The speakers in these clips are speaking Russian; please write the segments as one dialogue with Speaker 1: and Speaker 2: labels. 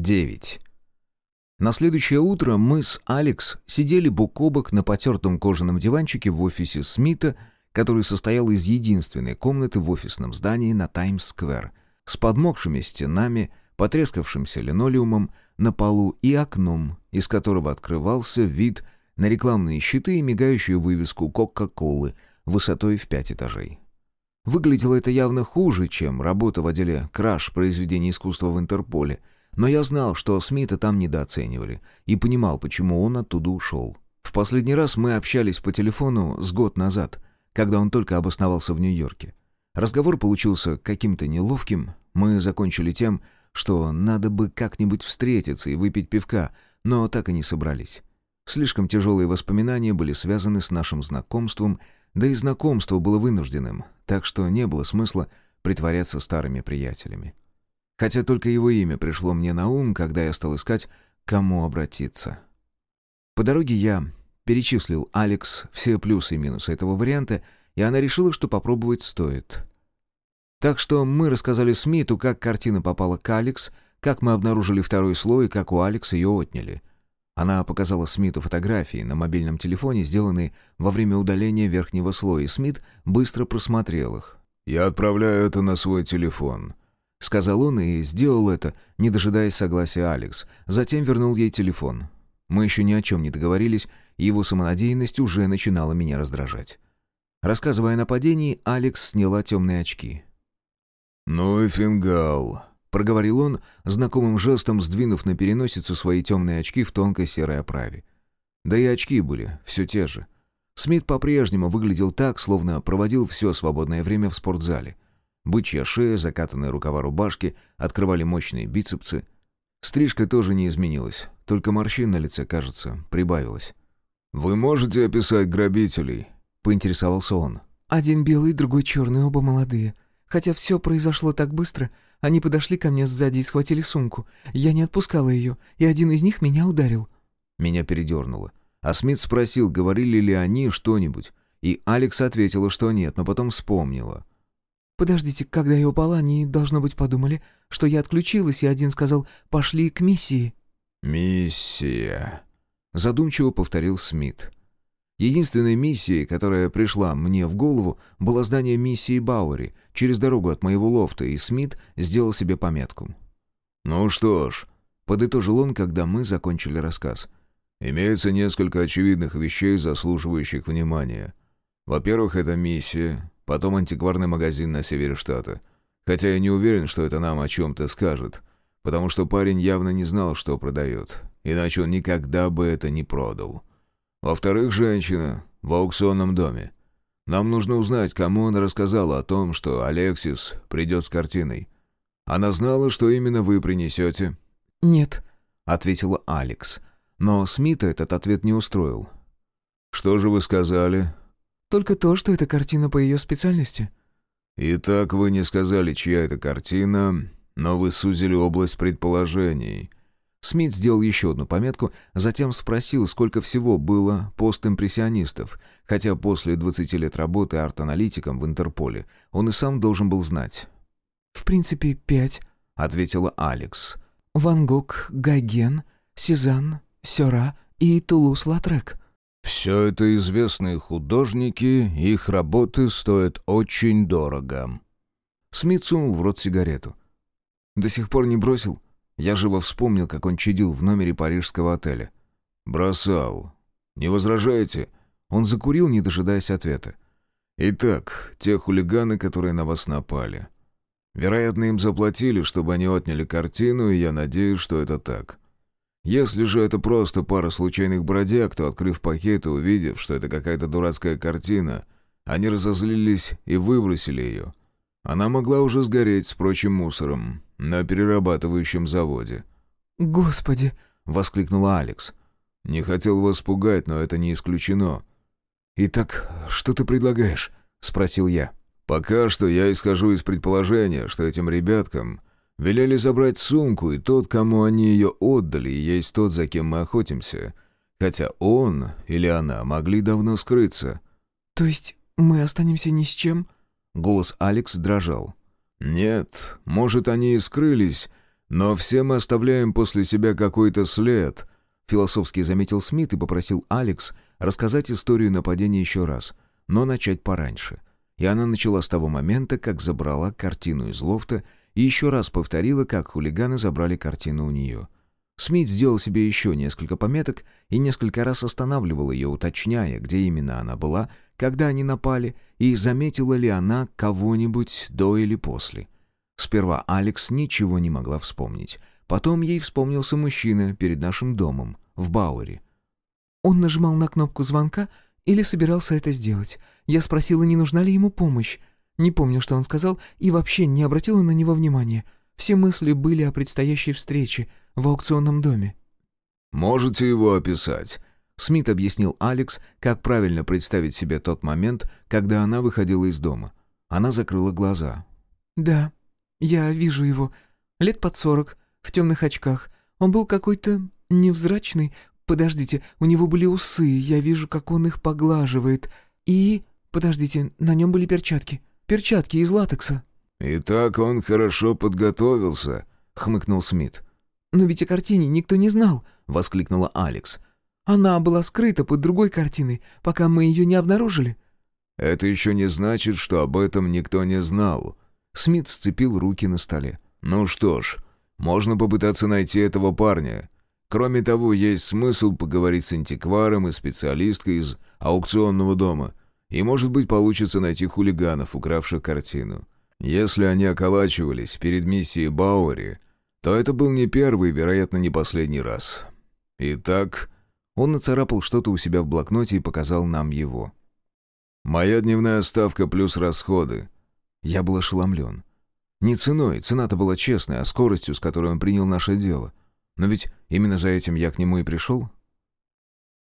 Speaker 1: 9. На следующее утро мы с Алекс сидели бок о бок на потертом кожаном диванчике в офисе Смита, который состоял из единственной комнаты в офисном здании на Таймс-сквер, с подмокшими стенами, потрескавшимся линолеумом на полу и окном, из которого открывался вид на рекламные щиты и мигающую вывеску Кока-Колы высотой в пять этажей. Выглядело это явно хуже, чем работа в отделе «Краш» произведений искусства в Интерполе, но я знал, что Смита там недооценивали, и понимал, почему он оттуда ушел. В последний раз мы общались по телефону с год назад, когда он только обосновался в Нью-Йорке. Разговор получился каким-то неловким, мы закончили тем, что надо бы как-нибудь встретиться и выпить пивка, но так и не собрались. Слишком тяжелые воспоминания были связаны с нашим знакомством — да и знакомство было вынужденным, так что не было смысла притворяться старыми приятелями. Хотя только его имя пришло мне на ум, когда я стал искать, кому обратиться. По дороге я перечислил Алекс все плюсы и минусы этого варианта, и она решила, что попробовать стоит. Так что мы рассказали Смиту, как картина попала к Алекс, как мы обнаружили второй слой и как у Алекс ее отняли — она показала Смиту фотографии на мобильном телефоне, сделанные во время удаления верхнего слоя, и Смит быстро просмотрел их.
Speaker 2: «Я отправляю это на свой телефон», —
Speaker 1: сказал он и сделал это, не дожидаясь согласия Алекс. Затем вернул ей телефон. Мы еще ни о чем не договорились, и его самонадеянность уже начинала меня раздражать. Рассказывая о нападении, Алекс сняла темные очки.
Speaker 2: «Ну и фингал», —
Speaker 1: проговорил он, знакомым жестом сдвинув на переносицу свои темные очки в тонкой серой оправе. Да и очки были все те же. Смит по-прежнему выглядел так, словно проводил все свободное время в спортзале. Бычья шея, закатанные рукава рубашки, открывали мощные бицепсы. Стрижка тоже не изменилась, только морщин на лице, кажется, прибавилось.
Speaker 2: «Вы можете описать грабителей?»
Speaker 1: — поинтересовался он.
Speaker 3: «Один белый, другой черный, оба молодые. Хотя все произошло так быстро, они подошли ко мне сзади и схватили сумку. Я не отпускала ее, и один из них меня ударил».
Speaker 1: Меня передернуло. А Смит спросил, говорили ли они что-нибудь. И Алекс ответила, что нет, но потом вспомнила.
Speaker 3: «Подождите, когда я упала, они, должно быть, подумали, что я отключилась, и один сказал «пошли к миссии».
Speaker 2: «Миссия», —
Speaker 1: задумчиво повторил Смит. Единственной миссией, которая пришла мне в голову, было здание миссии Бауэри, через дорогу от моего лофта, и Смит сделал себе пометку.
Speaker 2: «Ну что ж», —
Speaker 1: подытожил он, когда мы закончили рассказ.
Speaker 2: «Имеется несколько очевидных вещей, заслуживающих внимания. Во-первых, это миссия, потом антикварный магазин на севере штата. Хотя я не уверен, что это нам о чем-то скажет, потому что парень явно не знал, что продает, иначе он никогда бы это не продал». Во-вторых, женщина в аукционном доме. Нам нужно узнать, кому она рассказала о том, что Алексис придет с картиной. Она знала, что именно вы принесете?»
Speaker 3: «Нет», —
Speaker 1: ответила Алекс. Но Смита этот ответ не устроил.
Speaker 2: «Что же вы сказали?»
Speaker 3: «Только то, что это картина по ее специальности».
Speaker 2: «Итак, вы не сказали, чья это картина, но вы сузили область предположений.
Speaker 1: Смит сделал еще одну пометку, затем спросил, сколько всего было постимпрессионистов, хотя после 20 лет работы арт-аналитиком в Интерполе он и сам должен был знать.
Speaker 3: «В принципе, пять», — ответила Алекс. «Ван Гог, Гайген, Сезанн, Сёра и Тулус-Латрек».
Speaker 2: «Все это известные художники, их работы стоят очень дорого».
Speaker 1: Смит сунул в рот сигарету. «До сих пор не бросил?» Я живо вспомнил, как он чадил в номере парижского отеля.
Speaker 2: «Бросал. Не возражаете?»
Speaker 1: Он закурил, не дожидаясь ответа.
Speaker 2: «Итак, те хулиганы, которые на вас напали. Вероятно, им заплатили, чтобы они отняли картину, и я надеюсь, что это так. Если же это просто пара случайных бродяг, то, открыв пакет и увидев, что это какая-то дурацкая картина, они разозлились и выбросили ее. Она могла уже сгореть с прочим мусором на перерабатывающем заводе.
Speaker 3: «Господи!»
Speaker 1: — воскликнула Алекс.
Speaker 2: «Не хотел вас пугать, но это не исключено».
Speaker 1: «Итак, что ты предлагаешь?» — спросил я.
Speaker 2: «Пока что я исхожу из предположения, что этим ребяткам велели забрать сумку, и тот, кому они ее отдали, есть тот, за кем мы охотимся. Хотя он или она могли давно скрыться».
Speaker 3: «То есть мы останемся ни с чем?»
Speaker 1: Голос Алекс дрожал.
Speaker 2: «Нет, может, они и скрылись, «Но все мы оставляем после себя какой-то след», —
Speaker 1: философски заметил Смит и попросил Алекс рассказать историю нападения еще раз, но начать пораньше. И она начала с того момента, как забрала картину из лофта и еще раз повторила, как хулиганы забрали картину у нее. Смит сделал себе еще несколько пометок и несколько раз останавливал ее, уточняя, где именно она была, когда они напали, и заметила ли она кого-нибудь до или после. Сперва Алекс ничего не могла вспомнить. Потом ей вспомнился мужчина перед нашим домом, в Бауэре.
Speaker 3: Он нажимал на кнопку звонка или собирался это сделать. Я спросила, не нужна ли ему помощь. Не помню, что он сказал, и вообще не обратила на него внимания. Все мысли были о предстоящей встрече в аукционном доме.
Speaker 2: «Можете его описать?»
Speaker 1: Смит объяснил Алекс, как правильно представить себе тот момент, когда она выходила из дома. Она закрыла глаза.
Speaker 3: «Да, я вижу его. Лет под сорок, в темных очках. Он был какой-то невзрачный. Подождите, у него были усы, я вижу, как он их поглаживает. И... Подождите, на нем были перчатки. Перчатки из латекса».
Speaker 2: «Итак, он хорошо подготовился», — хмыкнул Смит.
Speaker 3: «Но ведь о картине никто не знал», — воскликнула Алекс. «Она была скрыта под другой картиной, пока мы ее не обнаружили».
Speaker 2: «Это еще не значит, что об этом никто не знал».
Speaker 1: Смит сцепил руки на столе.
Speaker 2: «Ну что ж, можно попытаться найти этого парня. Кроме того, есть смысл поговорить с антикваром и специалисткой из аукционного дома. И, может быть, получится найти хулиганов, укравших картину. Если они околачивались перед миссией Бауэри, то это был не первый, вероятно, не последний раз. Итак,
Speaker 1: он нацарапал что-то у себя в блокноте и показал нам его.
Speaker 2: «Моя дневная ставка плюс расходы».
Speaker 1: Я был ошеломлен. Не ценой, цена-то была честная, а скоростью, с которой он принял наше дело. Но ведь именно за этим я к нему и пришел.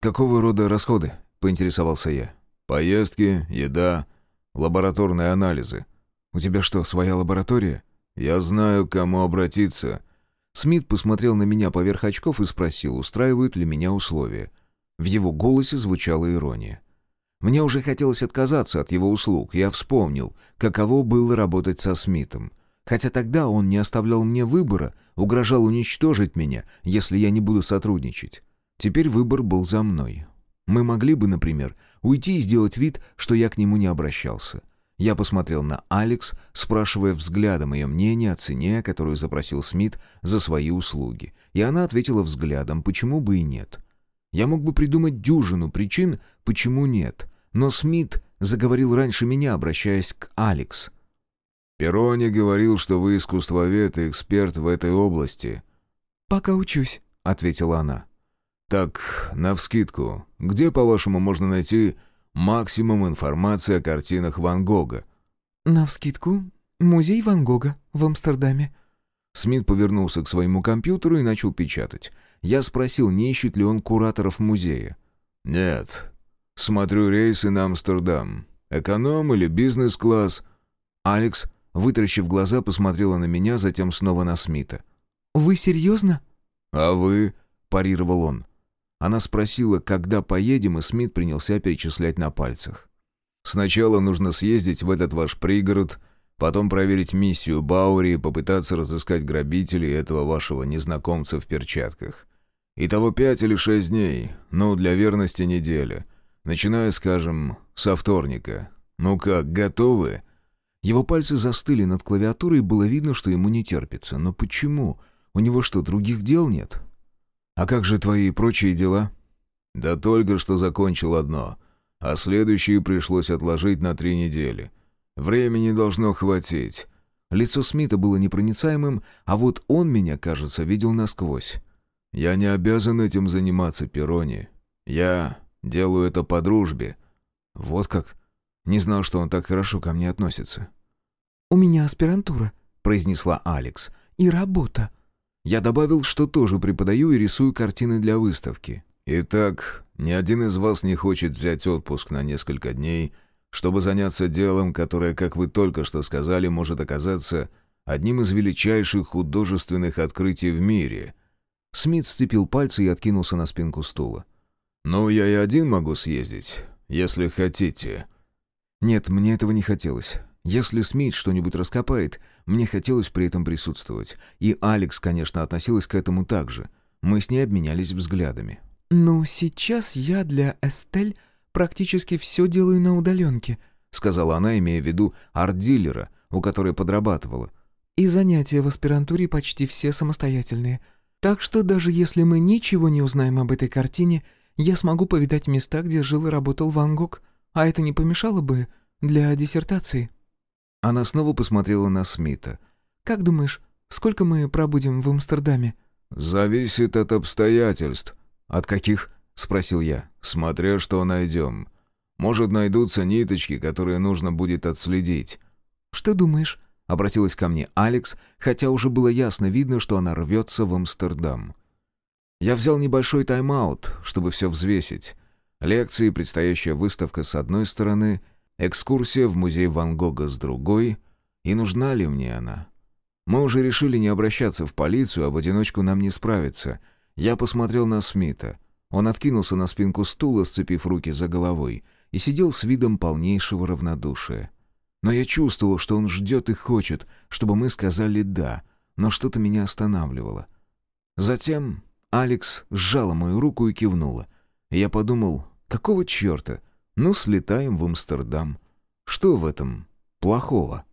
Speaker 1: «Какого рода расходы?» — поинтересовался я.
Speaker 2: «Поездки, еда, лабораторные анализы».
Speaker 1: «У тебя что, своя лаборатория?»
Speaker 2: «Я знаю, к кому обратиться».
Speaker 1: Смит посмотрел на меня поверх очков и спросил, устраивают ли меня условия. В его голосе звучала ирония. Мне уже хотелось отказаться от его услуг. Я вспомнил, каково было работать со Смитом. Хотя тогда он не оставлял мне выбора, угрожал уничтожить меня, если я не буду сотрудничать. Теперь выбор был за мной. Мы могли бы, например, уйти и сделать вид, что я к нему не обращался. Я посмотрел на Алекс, спрашивая взглядом ее мнение о цене, которую запросил Смит за свои услуги. И она ответила взглядом, почему бы и нет. Я мог бы придумать дюжину причин, почему нет. Но Смит заговорил раньше меня, обращаясь к Алекс.
Speaker 2: «Перони говорил, что вы искусствовед и эксперт в этой области».
Speaker 3: «Пока учусь», — ответила она.
Speaker 2: «Так, навскидку, где, по-вашему, можно найти максимум информации о картинах Ван Гога?»
Speaker 3: «Навскидку, музей Ван Гога в Амстердаме».
Speaker 1: Смит повернулся к своему компьютеру и начал печатать. Я спросил, не ищет ли он кураторов музея.
Speaker 2: «Нет. Смотрю рейсы на Амстердам. Эконом или бизнес-класс?»
Speaker 1: Алекс, вытаращив глаза, посмотрела на меня, затем снова на Смита.
Speaker 3: «Вы серьезно?»
Speaker 2: «А вы?»
Speaker 1: — парировал он. Она спросила, когда поедем, и Смит принялся перечислять на пальцах.
Speaker 2: «Сначала нужно съездить в этот ваш пригород, потом проверить миссию Баури и попытаться разыскать грабителей этого вашего незнакомца в перчатках. Итого пять или шесть дней, ну, для верности неделя. Начиная, скажем, со вторника. Ну как, готовы?»
Speaker 1: Его пальцы застыли над клавиатурой, и было видно, что ему не терпится. Но почему? У него что, других дел нет? «А как же твои прочие дела?»
Speaker 2: «Да только что закончил одно, а следующие пришлось отложить на три недели. Времени должно хватить».
Speaker 1: Лицо Смита было непроницаемым, а вот он меня, кажется, видел насквозь.
Speaker 2: «Я не обязан этим заниматься, Перони. Я делаю это по дружбе».
Speaker 1: «Вот как? Не знал, что он так хорошо ко мне относится».
Speaker 3: «У меня аспирантура», — произнесла Алекс. «И работа.
Speaker 1: Я добавил, что тоже преподаю и рисую картины для выставки.
Speaker 2: Итак, ни один из вас не хочет взять отпуск на несколько дней, чтобы заняться делом, которое, как вы только что сказали, может оказаться одним из величайших художественных открытий в мире.
Speaker 1: Смит сцепил пальцы и откинулся на спинку стула.
Speaker 2: «Ну, я и один могу съездить, если хотите».
Speaker 1: «Нет, мне этого не хотелось. Если Смит что-нибудь раскопает, Мне хотелось при этом присутствовать. И Алекс, конечно, относилась к этому так же. Мы с ней обменялись взглядами.
Speaker 3: «Ну, сейчас я для Эстель практически все делаю на удаленке»,
Speaker 1: сказала она, имея в виду арт-дилера, у которой подрабатывала.
Speaker 3: «И занятия в аспирантуре почти все самостоятельные. Так что даже если мы ничего не узнаем об этой картине, я смогу повидать места, где жил и работал Ван Гог, а это не помешало бы для диссертации».
Speaker 1: Она снова посмотрела на Смита.
Speaker 3: «Как думаешь, сколько мы пробудем в Амстердаме?»
Speaker 2: «Зависит от обстоятельств».
Speaker 1: «От каких?» — спросил я.
Speaker 2: «Смотря что найдем. Может, найдутся ниточки, которые нужно будет отследить».
Speaker 3: «Что думаешь?»
Speaker 1: — обратилась ко мне Алекс, хотя уже было ясно видно, что она рвется в Амстердам. Я взял небольшой тайм-аут, чтобы все взвесить. Лекции, предстоящая выставка с одной стороны, экскурсия в музей Ван Гога с другой. И нужна ли мне она? Мы уже решили не обращаться в полицию, а в одиночку нам не справиться. Я посмотрел на Смита. Он откинулся на спинку стула, сцепив руки за головой, и сидел с видом полнейшего равнодушия. Но я чувствовал, что он ждет и хочет, чтобы мы сказали «да», но что-то меня останавливало. Затем Алекс сжала мою руку и кивнула. Я подумал, какого черта? Ну, слетаем в Амстердам. Что в этом плохого?